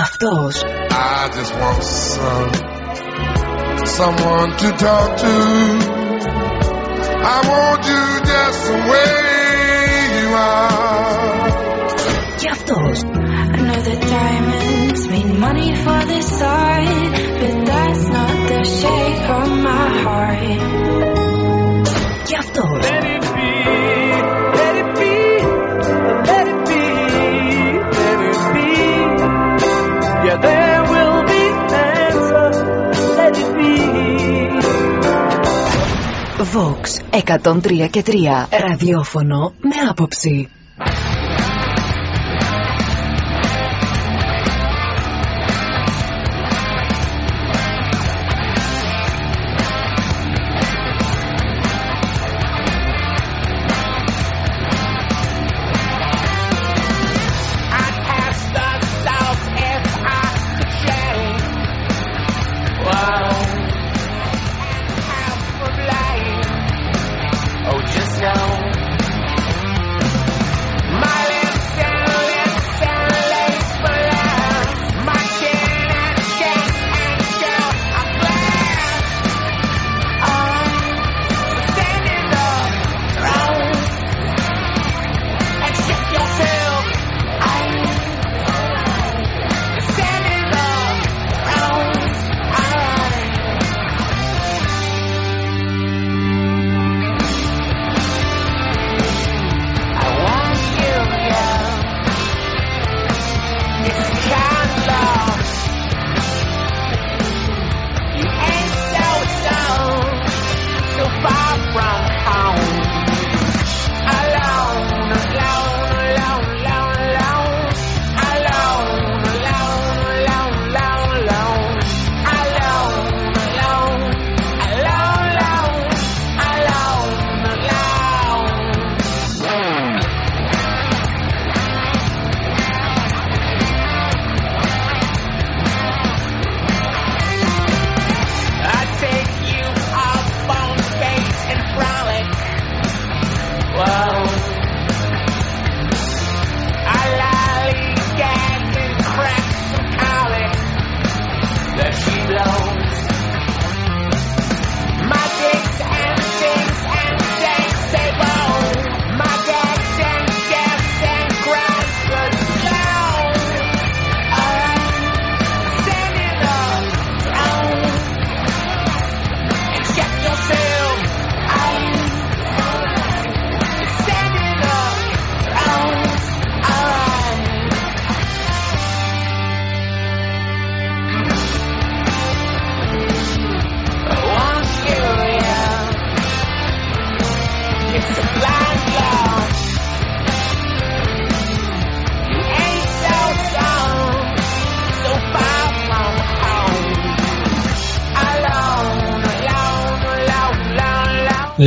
Αυτός. I just want some, someone to talk to. I want you just the way you are. Και αυτός. I know that diamonds mean money for this side, but that's και αυτό. Vox τρία και τρία. Ραδιόφωνο με άποψη.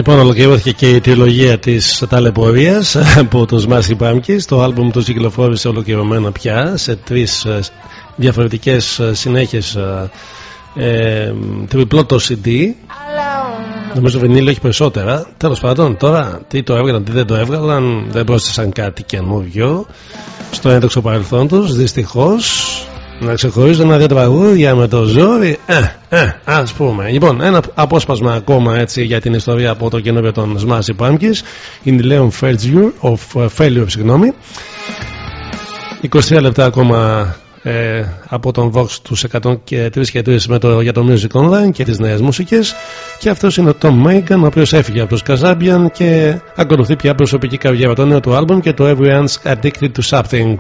Λοιπόν, ολοκληρώθηκε και η τριλογία της ταλαιπωρίας από τους Μάρσι Πάμκι. Το άλμπουμ του κυκλοφόρησε ολοκληρωμένο πια σε τρεις διαφορετικές συνέχειες. Ε, τριπλό το CD. Νομίζω βινίλιο έχει περισσότερα. Τέλος πάντων, τώρα τι το έβγαλαν, τι δεν το έβγαλαν, δεν πρόσθεσαν κάτι καινούριο στο έντοξο παρελθόν του. Δυστυχώς να ξεχωρίζω ένα-δύο τραγούδια με το ζόρι. Ε, ε, ας πούμε. Λοιπόν, ένα απόσπασμα ακόμα έτσι για την ιστορία από το καινούριο των Smashing Pumpkins. Είναι η Leon Failure, of Failure, συγγνώμη. 23 λεπτά ακόμα ε, από τον Vox τους 103 και 3 με το, για το Music Online και τις νέες μουσικές και αυτός είναι ο Tom Megan ο οποίος έφυγε από τους Kazabian και ακολουθεί πια προσωπική καριέρα το νέο του άλμπομ και το Everyone's Addicted to Something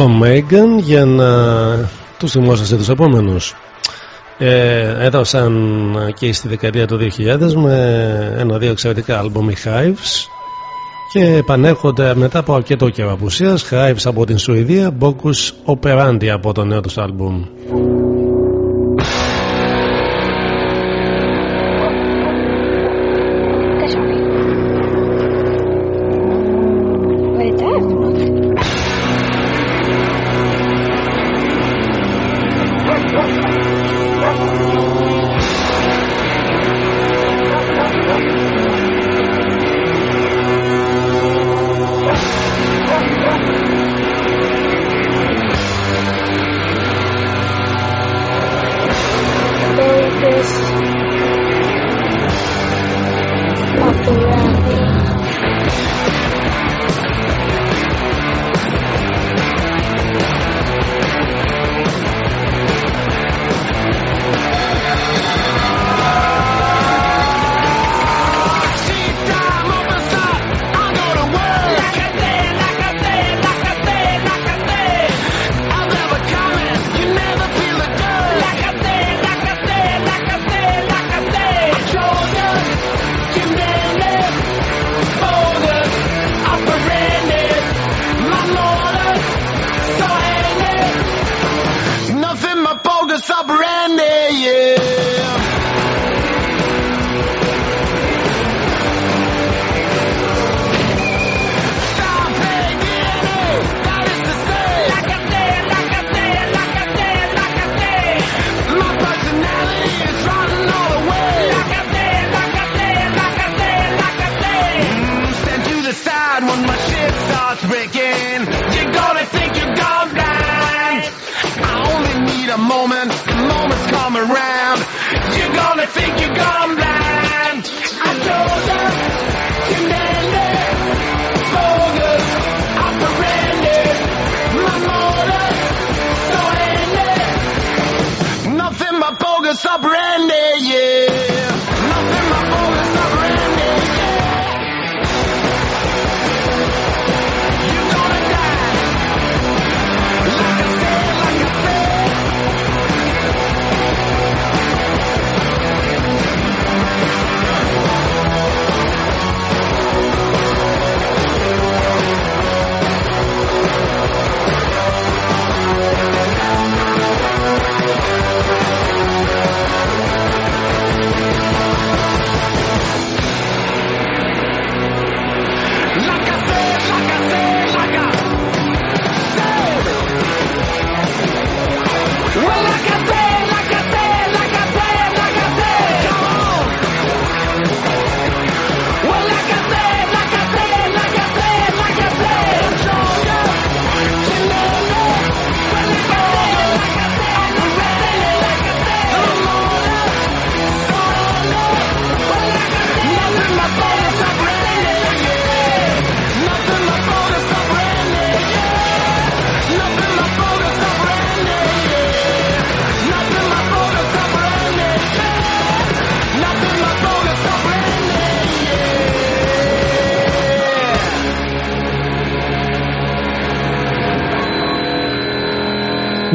το Μέγαν για να τους θυμόσαστε τους επόμενους. Ε, έδωσαν και στη δεκαετία του 2000 με ένα-δύο εξαιρετικά άλμπομ οι Hives και επανέρχονται μετά από αρκετό καιρό απουσίας Hives από την Σουηδία Bocus Operandi από το νέο τους άλμπομ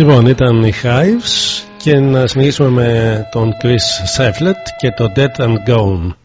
Λοιπόν, ήταν οι Hives και να συνεχίσουμε με τον Chris Sefflet και το Dead and Gone.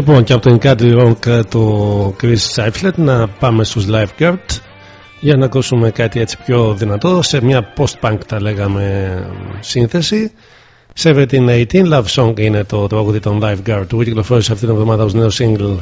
Λοιπόν, και από τον Country Rock του Chris να πάμε στους Liveguard για να ακούσουμε κάτι έτσι πιο δυνατό σε μια post-punk τα λέγαμε σύνθεση. 1718 Love Song είναι το τραγούδι των Live Guard που κυκλοφόρησε αυτήν την εβδομάδα ως νέο single.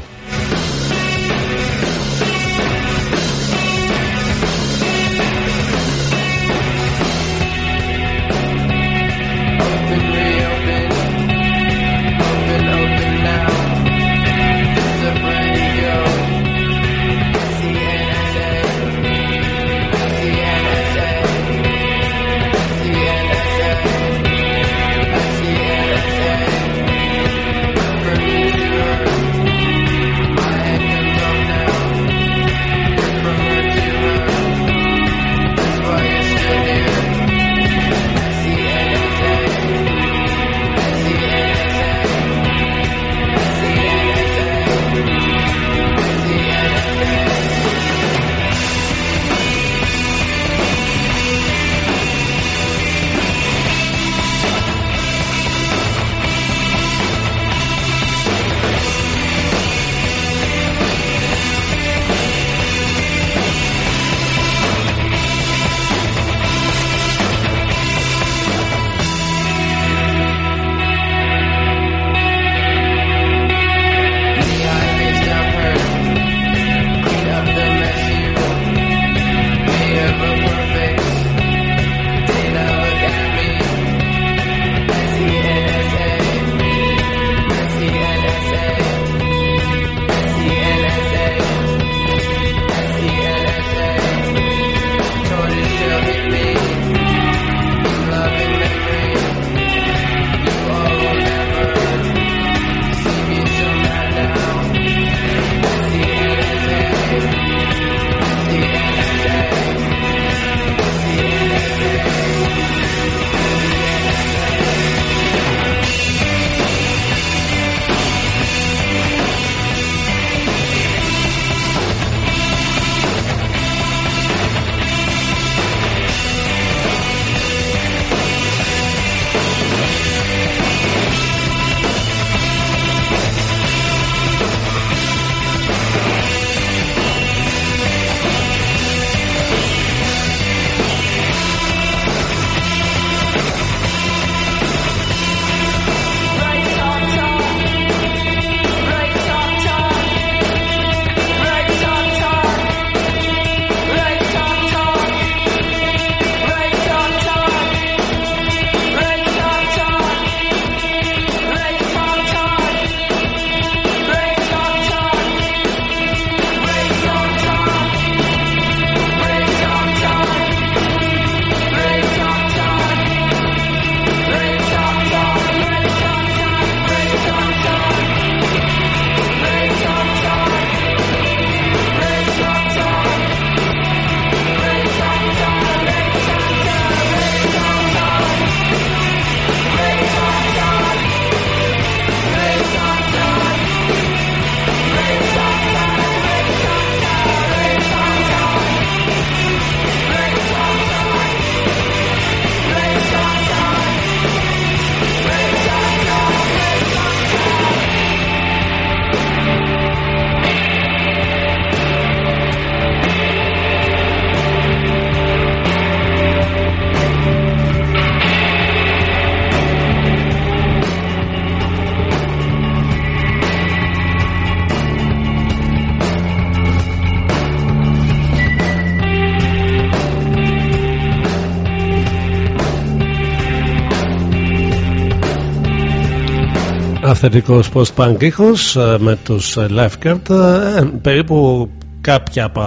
Αυθεντικός post-punk ήχος ε, με τους ε, Lifeguard ε, περίπου κάποια από,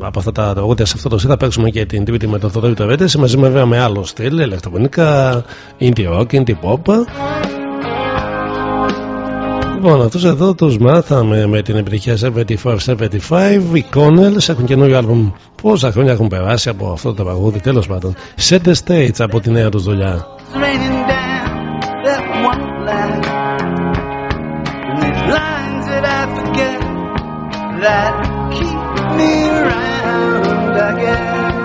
από αυτά τα τραγούδια σε αυτό το σύντα θα παίξουμε και την τρίτη με τον Θοδόρη Τωρέτες μαζί βέβαια με άλλο στυλ, ηλεκτρονικά, indie rock, indie pop Λοιπόν, αυτούς εδώ τους μάθαμε με την επιτυχία 74-75. Οι Connells έχουν καινούριο άλμπουμ. Πόσα χρόνια έχουν περάσει από αυτό το τραγούδι, τέλος πάντων. Set the stage από τη νέα τους δουλειά. again that keep me around again.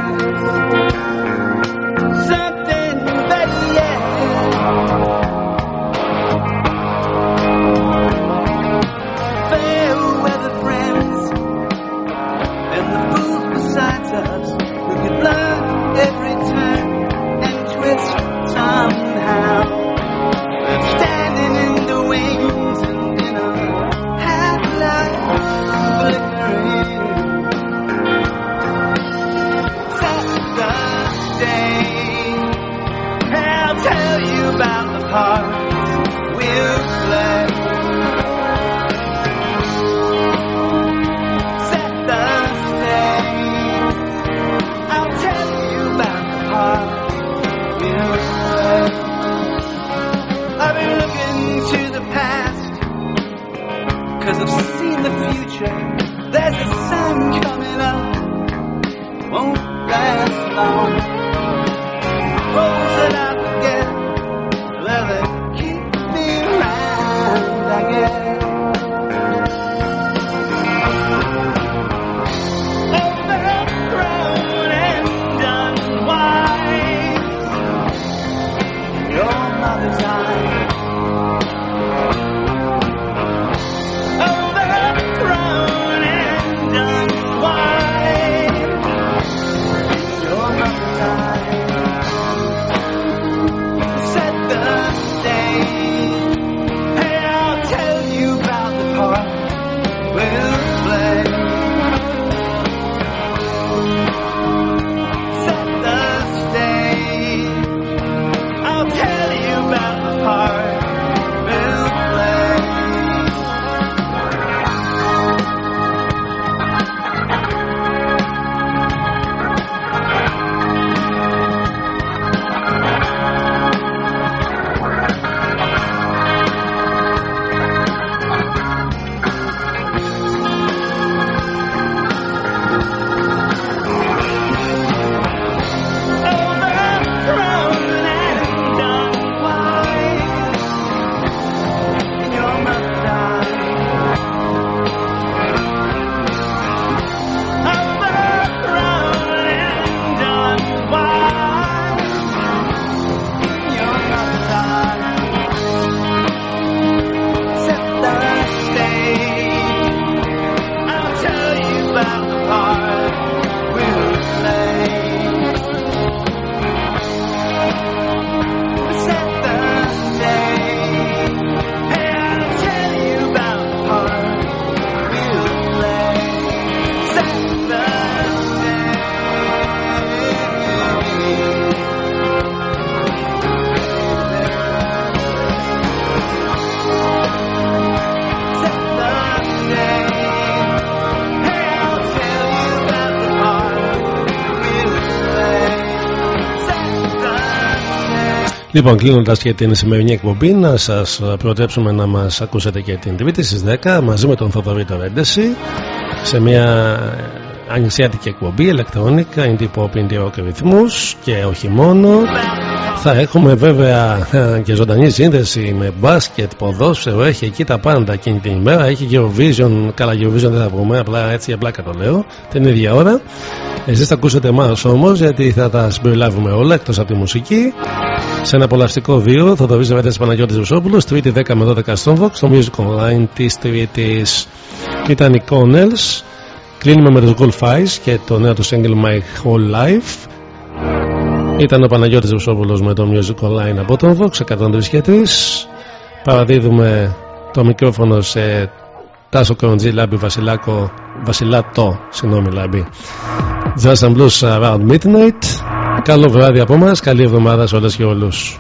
Λοιπόν, κλείνοντας και την σημερινή εκπομπή, να σας προτρέψουμε να μας ακούσετε και την Τρίτη στις 10 μαζί με τον Θοδωρή Ρέντεση σε μια ανησιάτικη εκπομπή ηλεκτρονικά, indie pop, indie rock ρυθμούς και όχι μόνο. Θα έχουμε βέβαια και ζωντανή σύνδεση με μπάσκετ, ποδόσφαιρο, έχει εκεί τα πάντα εκείνη την ημέρα. Έχει Eurovision, καλά Eurovision δεν θα πούμε, απλά έτσι απλά το λέω, την ίδια ώρα. Εσείς θα ακούσετε εμάς όμως γιατί θα τα συμπεριλάβουμε όλα εκτός από τη μουσική σε ένα απολαυστικό βίο θα το βρει Βέντε Παναγιώτης Βουσόπουλος, Τρίτη 10 με 12 στον Vox, στο Music Online της Τρίτης. Ήταν οι Connells. Κλείνουμε με του Golf Eyes και το νέο του single My Whole Life. Ήταν ο Παναγιώτης Βουσόπουλος με το Music Online από τον Vox 103 και 3. Παραδίδουμε το μικρόφωνο σε Τάσο Κοροντζή, Λάμπη Βασιλάκο, Βασιλάτο, συγγνώμη Λάμπη. Jazz and Blues Around Midnight. Καλό βράδυ από μας, καλή εβδομάδα σε όλες και όλους.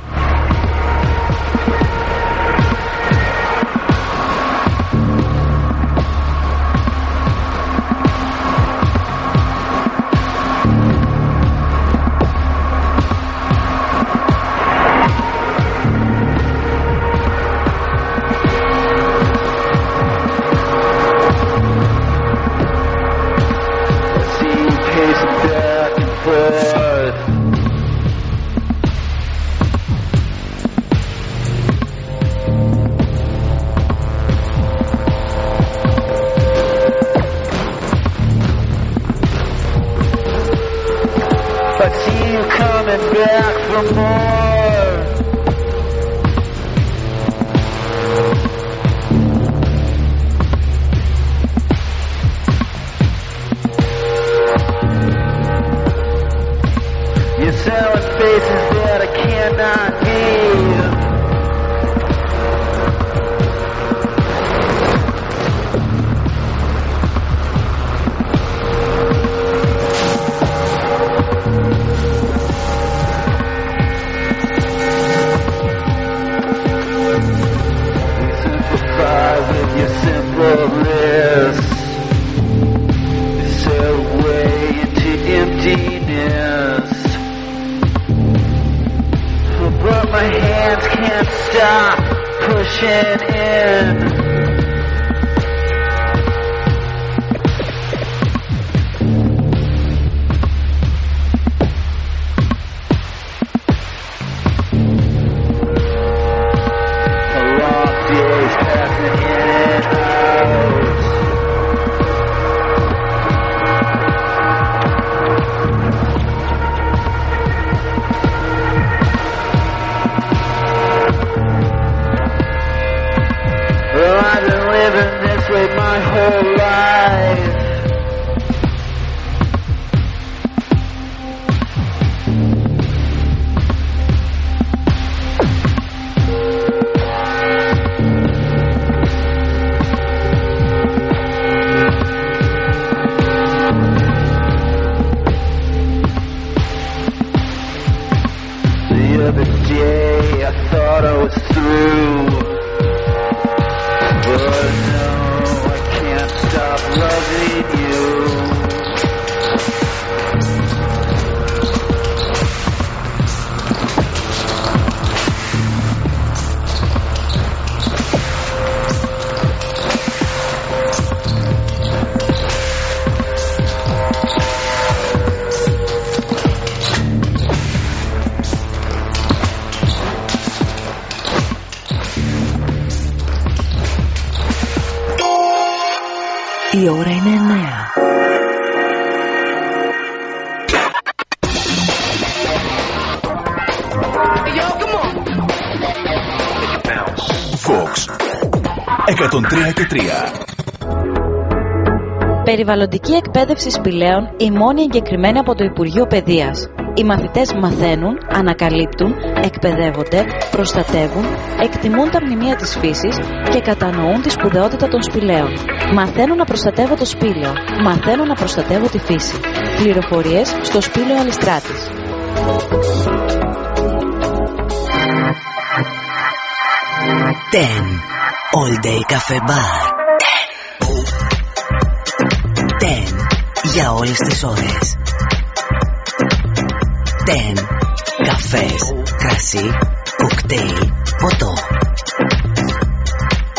103 και 3 Περιβαλλοντική εκπαίδευση σπηλαίων η μόνη εγκεκριμένη από το Υπουργείο Παιδείας. Οι μαθητές μαθαίνουν, ανακαλύπτουν, εκπαιδεύονται, προστατεύουν, εκτιμούν τα μνημεία της φύσης και κατανοούν τη σπουδαιότητα των σπηλαίων. Μαθαίνουν να προστατεύω το σπήλαιο. Μαθαίνουν να προστατεύω τη φύση. Πληροφορίες στο σπήλαιο Αλιστράτης. Ten. All day cafe bar. Ten. Για όλες τις ώρες. Ten. Καφές, κρασί, κοκτέιλ, ποτό.